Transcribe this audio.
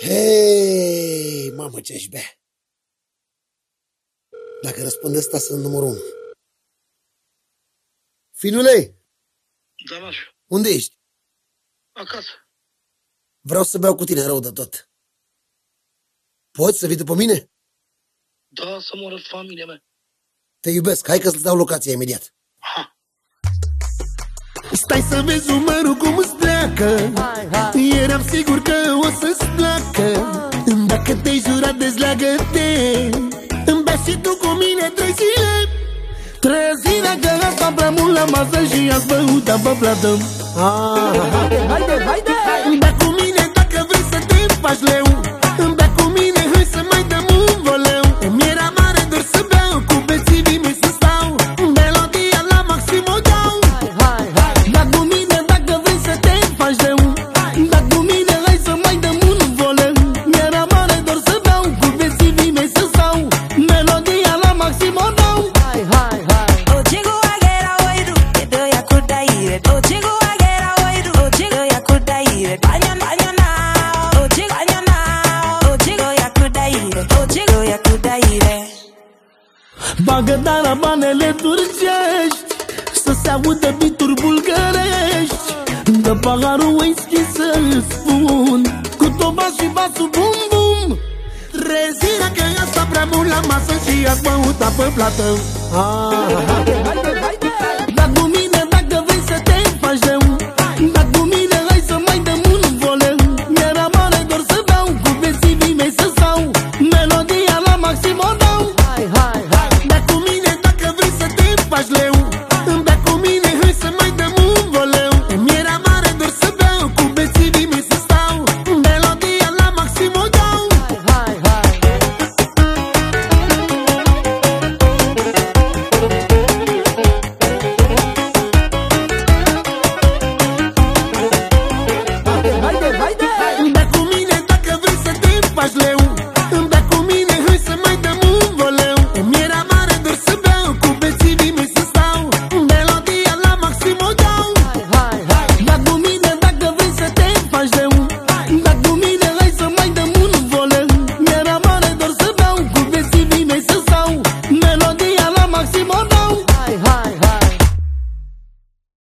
Hei, mamă ce-aș bea. Dacă răspunde ăsta, sunt numărul unu. Finule, Da, naș. unde ești? Acasă. Vreau să beau cu tine rău de tot. Poți să vii după mine? Da, să moră familia mea. Te iubesc, hai că să-ți dau locația imediat. Ha. Stai să vezi umărul cum îți pleacă Eram sigur că o să-ți placă Dacă te-ai jurat, dezleagă-te Îmi bea și tu cu mine trei zile. Trei zile că asta prea mult la masă Și ați băut apă plată Ah, Haide, haide! Îmi bea cu mine dacă vrei să te faci leu Bagă tarabanele turcești Să se audă bituri bulgărești. Dă paharul whisky să spun Cu toba și basul bum bum. Rezina că asta prea mult la masă Și ați băut apă plată. Ah, much later.